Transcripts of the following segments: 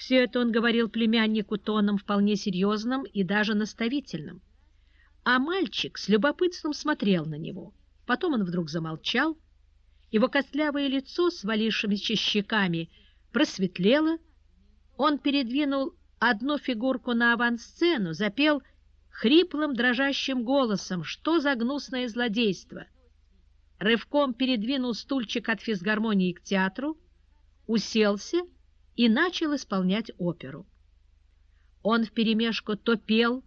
Все это он говорил племяннику тоном вполне серьезным и даже наставительным. А мальчик с любопытством смотрел на него. Потом он вдруг замолчал, его костлявое лицо с валившимися щеками просветлело, он передвинул одну фигурку на авансцену, запел хриплым дрожащим голосом «Что за гнусное злодейство!» Рывком передвинул стульчик от физгармонии к театру, уселся и начал исполнять оперу. Он вперемешку то пел,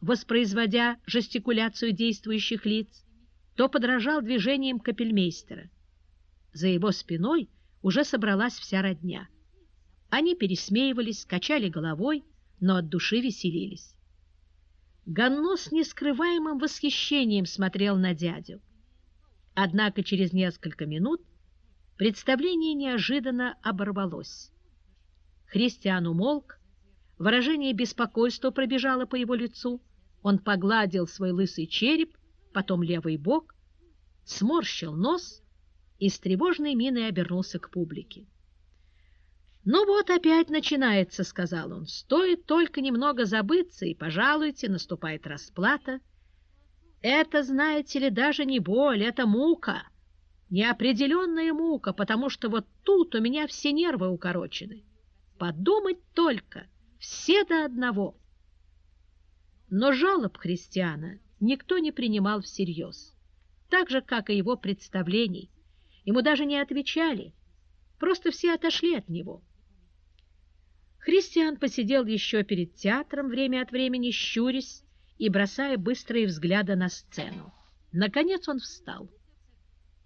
воспроизводя жестикуляцию действующих лиц, то подражал движениям капельмейстера. За его спиной уже собралась вся родня. Они пересмеивались, качали головой, но от души веселились. Ганно с нескрываемым восхищением смотрел на дядю. Однако через несколько минут представление неожиданно оборвалось. Христиан умолк, выражение беспокойства пробежало по его лицу, он погладил свой лысый череп, потом левый бок, сморщил нос и с тревожной миной обернулся к публике. «Ну вот опять начинается», — сказал он. «Стоит только немного забыться, и, пожалуйте, наступает расплата. Это, знаете ли, даже не боль, это мука, неопределенная мука, потому что вот тут у меня все нервы укорочены. Подумать только, все до одного». Но жалоб христиана никто не принимал всерьез, так же, как и его представлений. Ему даже не отвечали, просто все отошли от него. Христиан посидел еще перед театром, время от времени щурясь и бросая быстрые взгляды на сцену. Наконец он встал.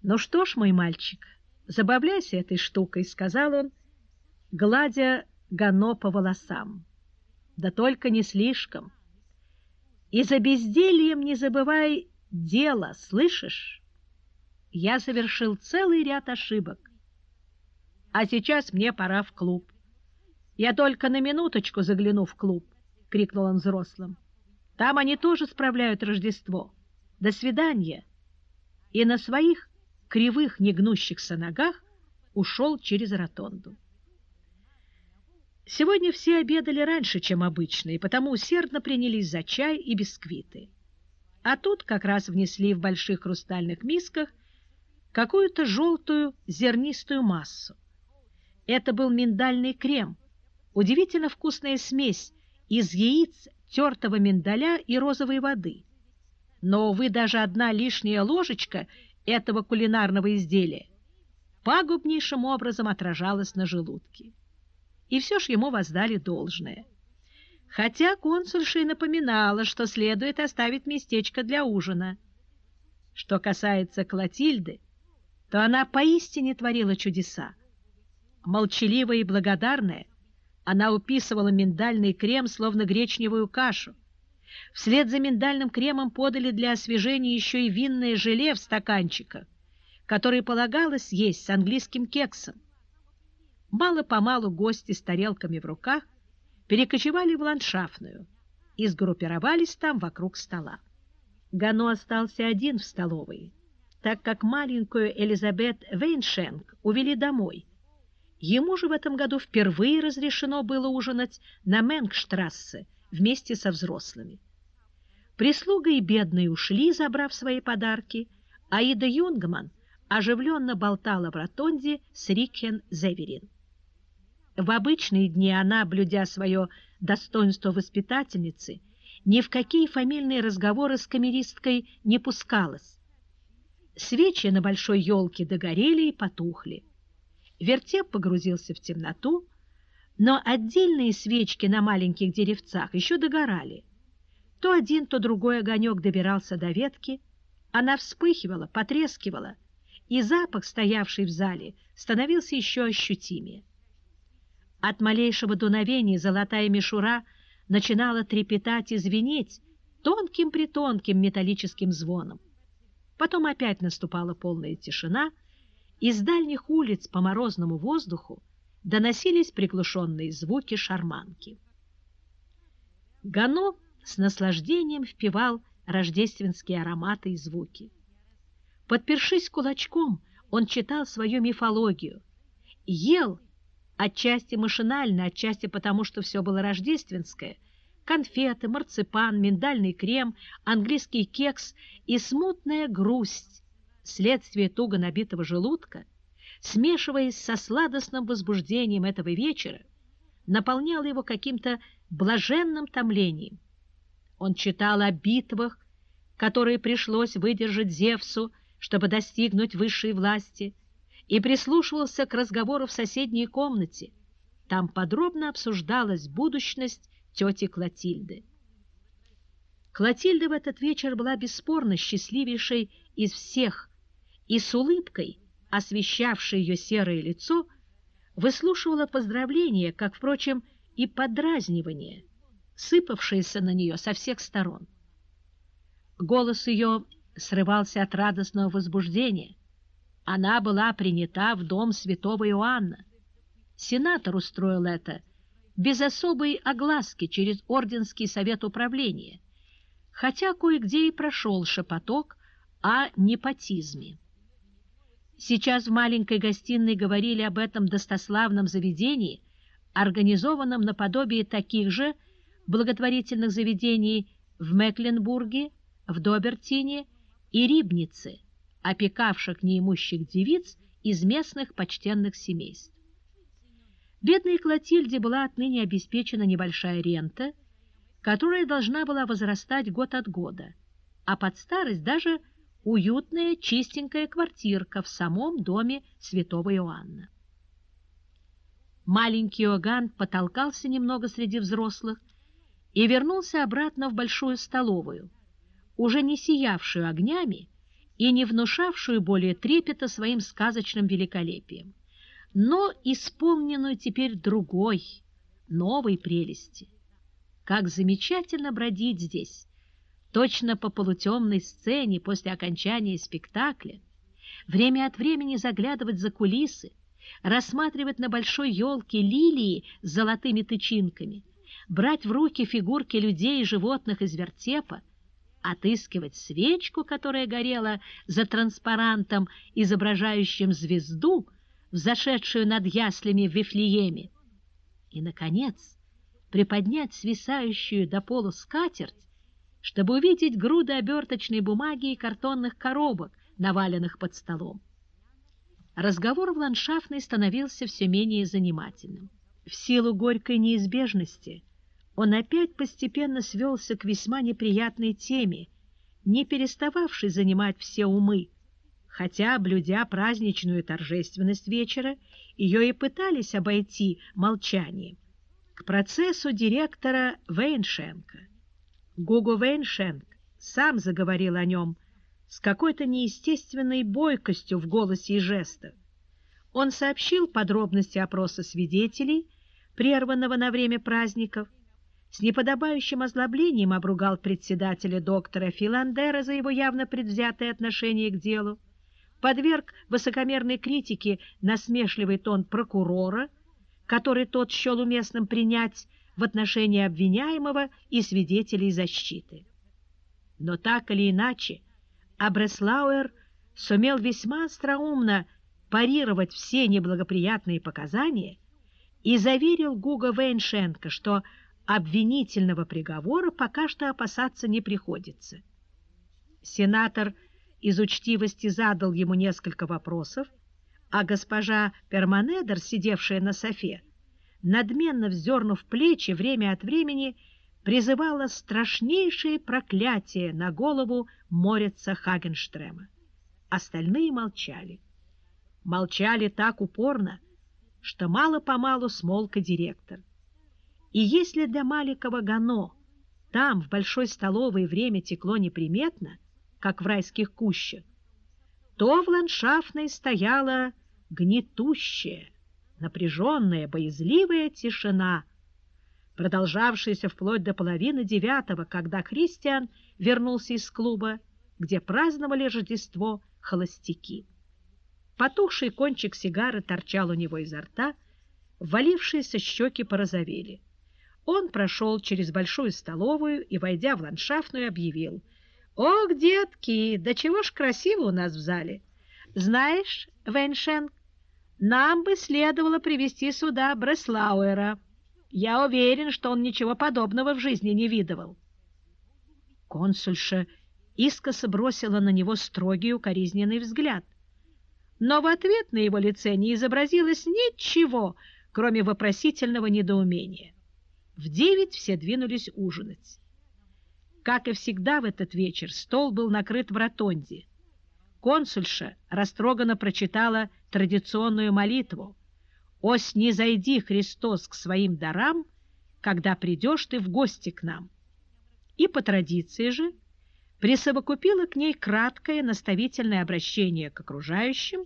«Ну что ж, мой мальчик, забавляйся этой штукой», — сказал он, гладя Гано по волосам. «Да только не слишком. И за бездельем не забывай дело, слышишь? Я совершил целый ряд ошибок. А сейчас мне пора в клуб. «Я только на минуточку загляну в клуб!» — крикнул он взрослым. «Там они тоже справляют Рождество. До свидания!» И на своих кривых, негнущихся ногах ушел через ротонду. Сегодня все обедали раньше, чем обычно, и потому усердно принялись за чай и бисквиты. А тут как раз внесли в больших хрустальных мисках какую-то желтую зернистую массу. Это был миндальный крем, Удивительно вкусная смесь из яиц, тертого миндаля и розовой воды. Но, увы, даже одна лишняя ложечка этого кулинарного изделия пагубнейшим образом отражалась на желудке. И все ж ему воздали должное. Хотя консульша и напоминала, что следует оставить местечко для ужина. Что касается Клотильды, то она поистине творила чудеса. Молчаливая и благодарная, она уписывала миндальный крем, словно гречневую кашу. Вслед за миндальным кремом подали для освежения еще и винное желе в стаканчиках, которое полагалось есть с английским кексом. Мало-помалу гости с тарелками в руках перекочевали в ландшафтную и сгруппировались там вокруг стола. Гано остался один в столовой, так как маленькую Элизабет Вейншенк увели домой – Ему же в этом году впервые разрешено было ужинать на Менгштрассе вместе со взрослыми. Прислуга и бедные ушли, забрав свои подарки, а Ида Юнгман оживленно болтала в ротонде с Рикен Зеверин. В обычные дни она, блюдя свое достоинство воспитательницы, ни в какие фамильные разговоры с камеристкой не пускалась. Свечи на большой елке догорели и потухли. Вертеп погрузился в темноту, но отдельные свечки на маленьких деревцах еще догорали. То один, то другой огонек добирался до ветки, она вспыхивала, потрескивала, и запах, стоявший в зале, становился еще ощутимее. От малейшего дуновения золотая мишура начинала трепетать и звенеть тонким-притонким металлическим звоном. Потом опять наступала полная тишина — из дальних улиц по морозному воздуху доносились приглушенные звуки шарманки. Гано с наслаждением впивал рождественские ароматы и звуки. Подпершись кулачком, он читал свою мифологию, ел, Отчасти машинально, отчасти потому, что все было рождественское. Конфеты, марципан, миндальный крем, английский кекс и смутная грусть, следствие туго набитого желудка, смешиваясь со сладостным возбуждением этого вечера, наполняла его каким-то блаженным томлением. Он читал о битвах, которые пришлось выдержать Зевсу, чтобы достигнуть высшей власти, и прислушивался к разговору в соседней комнате. Там подробно обсуждалась будущность тети Клотильды. Клотильда в этот вечер была бесспорно счастливейшей из всех, и с улыбкой, освещавшей ее серое лицо, выслушивала поздравления, как, впрочем, и подразнивания, сыпавшиеся на нее со всех сторон. Голос ее срывался от радостного возбуждения. Она была принята в дом святого Иоанна. Сенатор устроил это без особой огласки через Орденский совет управления, хотя кое-где и прошел шепоток о непотизме. Сейчас в маленькой гостиной говорили об этом достославном заведении, организованном наподобие таких же благотворительных заведений в Мекленбурге, в Добертине и Рибнице, опекавших неимущих девиц из местных почтенных семейств. Бедной Клотильде была отныне обеспечена небольшая рента, которая должна была возрастать год от года, а под старость даже уютная чистенькая квартирка в самом доме святого Иоанна. Маленький Иоганн потолкался немного среди взрослых и вернулся обратно в большую столовую, уже не сиявшую огнями и не внушавшую более трепета своим сказочным великолепием, но исполненную теперь другой, новой прелести. Как замечательно бродить здесь, точно по полутемной сцене после окончания спектакля, время от времени заглядывать за кулисы, рассматривать на большой елке лилии с золотыми тычинками, брать в руки фигурки людей и животных из вертепа, отыскивать свечку, которая горела за транспарантом, изображающим звезду, взошедшую над яслями в Вифлееме, и, наконец, приподнять свисающую до пола скатерть, чтобы увидеть груды оберточной бумаги и картонных коробок, наваленных под столом. Разговор в ландшафтной становился все менее занимательным. В силу горькой неизбежности он опять постепенно свелся к весьма неприятной теме, не перестававшей занимать все умы, хотя, блюдя праздничную торжественность вечера, ее и пытались обойти молчанием, к процессу директора Вейншенка. Гуго Вейншенк сам заговорил о нем с какой-то неестественной бойкостью в голосе и жестах. Он сообщил подробности опроса свидетелей, прерванного на время праздников, с неподобающим озлоблением обругал председателя доктора Филандера за его явно предвзятое отношение к делу, подверг высокомерной критике насмешливый тон прокурора, который тот счел уместным принять в отношении обвиняемого и свидетелей защиты. Но так или иначе, Абреслауэр сумел весьма остроумно парировать все неблагоприятные показания и заверил Гуга Вейншенко, что обвинительного приговора пока что опасаться не приходится. Сенатор из учтивости задал ему несколько вопросов, а госпожа Перманедер, сидевшая на софе, надменно вздернув плечи, время от времени призывала страшнейшее проклятие на голову Морица Хагенштрема. Остальные молчали. Молчали так упорно, что мало-помалу смолк и директор. И если для маленького Гано там, в большой столовой, время текло неприметно, как в райских кущах, то в ландшафтной стояла гнетущая, напряженная, боязливая тишина, продолжавшаяся вплоть до половины девятого, когда Кристиан вернулся из клуба, где праздновали Рождество холостяки. Потухший кончик сигары торчал у него изо рта, ввалившиеся щеки порозовели. Он прошел через большую столовую и, войдя в ландшафтную, объявил. «Ох, детки, да чего ж красиво у нас в зале! Знаешь, Вэньшенк, нам бы следовало привести сюда Бреслауэра. Я уверен, что он ничего подобного в жизни не видывал. Консульша искоса бросила на него строгий укоризненный взгляд. Но в ответ на его лице не изобразилось ничего, кроме вопросительного недоумения. В девять все двинулись ужинать. Как и всегда в этот вечер, стол был накрыт в ротонде. Консульша растроганно прочитала традиционную молитву «О, снизойди, Христос, к своим дарам, когда придешь ты в гости к нам». И по традиции же присовокупила к ней краткое наставительное обращение к окружающим,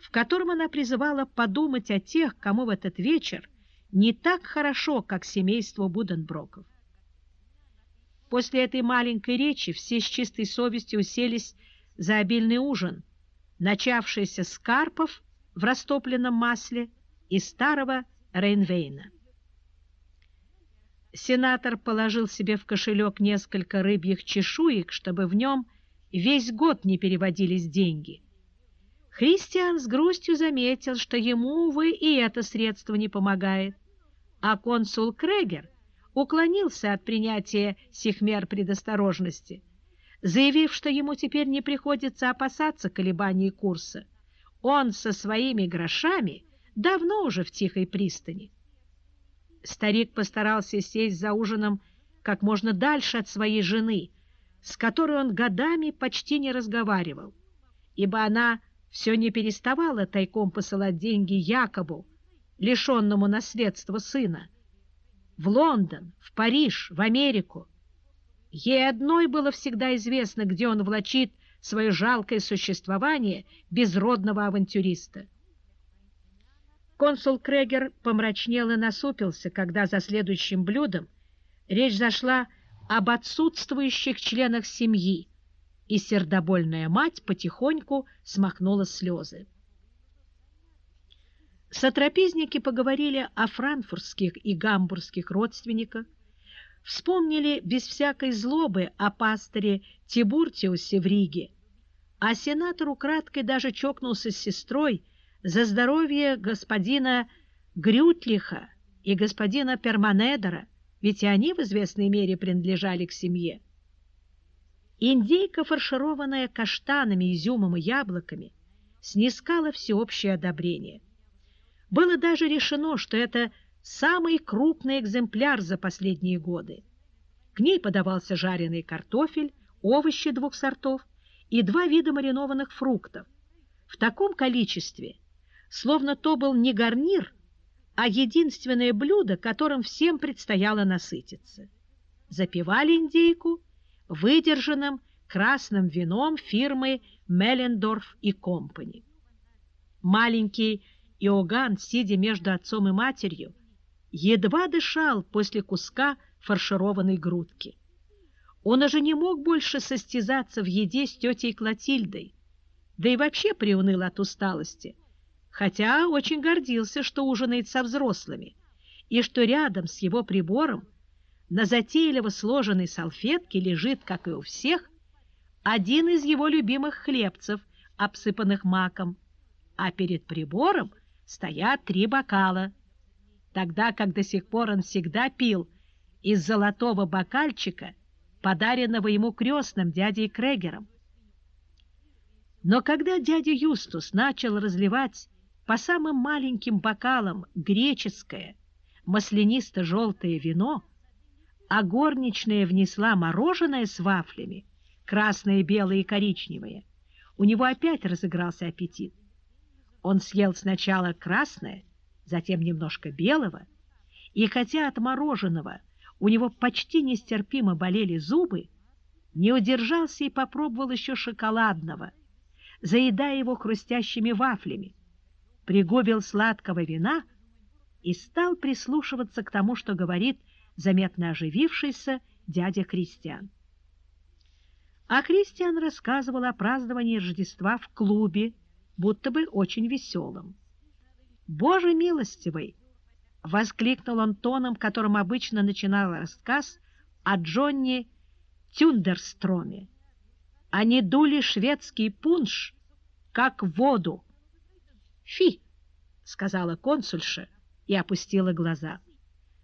в котором она призывала подумать о тех, кому в этот вечер не так хорошо, как семейство Буденброков. После этой маленькой речи все с чистой совестью уселись за обильный ужин, начавшийся с карпов в растопленном масле и старого Рейнвейна. Сенатор положил себе в кошелек несколько рыбьих чешуек, чтобы в нем весь год не переводились деньги. Христиан с грустью заметил, что ему, увы, и это средство не помогает, а консул Крегер уклонился от принятия сих мер предосторожности, заявив, что ему теперь не приходится опасаться колебаний курса. Он со своими грошами давно уже в тихой пристани. Старик постарался сесть за ужином как можно дальше от своей жены, с которой он годами почти не разговаривал, ибо она все не переставала тайком посылать деньги Якобу, лишенному наследства сына, в Лондон, в Париж, в Америку. Ей одной было всегда известно, где он влачит свое жалкое существование безродного авантюриста. Консул Крегер помрачнел и насупился, когда за следующим блюдом речь зашла об отсутствующих членах семьи, и сердобольная мать потихоньку смахнула слезы. Сотрапезники поговорили о франкфуртских и гамбургских родственниках, вспомнили без всякой злобы о пасторе Тибуртиусе в Риге, а сенатор украдкой даже чокнулся с сестрой за здоровье господина Грютлиха и господина Перманедера, ведь и они в известной мере принадлежали к семье. Индейка, фаршированная каштанами, изюмом и яблоками, снискала всеобщее одобрение. Было даже решено, что это самый крупный экземпляр за последние годы. К ней подавался жареный картофель, овощи двух сортов и два вида маринованных фруктов. В таком количестве, словно то был не гарнир, а единственное блюдо, которым всем предстояло насытиться. Запивали индейку выдержанным красным вином фирмы Меллендорф и Компани. Маленький Иоганн, сидя между отцом и матерью, едва дышал после куска фаршированной грудки. Он уже не мог больше состязаться в еде с тетей Клотильдой, да и вообще приуныл от усталости, хотя очень гордился, что ужинает со взрослыми, и что рядом с его прибором на затейливо сложенной салфетке лежит, как и у всех, один из его любимых хлебцев, обсыпанных маком, а перед прибором – стоят три бокала, тогда как до сих пор он всегда пил из золотого бокальчика, подаренного ему крестным дядей Крегером. Но когда дядя Юстус начал разливать по самым маленьким бокалам греческое, маслянисто-желтое вино, а горничная внесла мороженое с вафлями, красное, белое и коричневое, у него опять разыгрался аппетит. Он съел сначала красное, затем немножко белого, и хотя от мороженого у него почти нестерпимо болели зубы, не удержался и попробовал еще шоколадного, заедая его хрустящими вафлями, пригубил сладкого вина и стал прислушиваться к тому, что говорит заметно оживившийся дядя Кристиан. А Кристиан рассказывал о праздновании Рождества в клубе, будто бы очень веселым. «Боже милостивый!» — воскликнул он тоном, которым обычно начинал рассказ о Джонни Тюндерстроме. Они дули шведский пунш, как воду. «Фи!» сказала консульша и опустила глаза.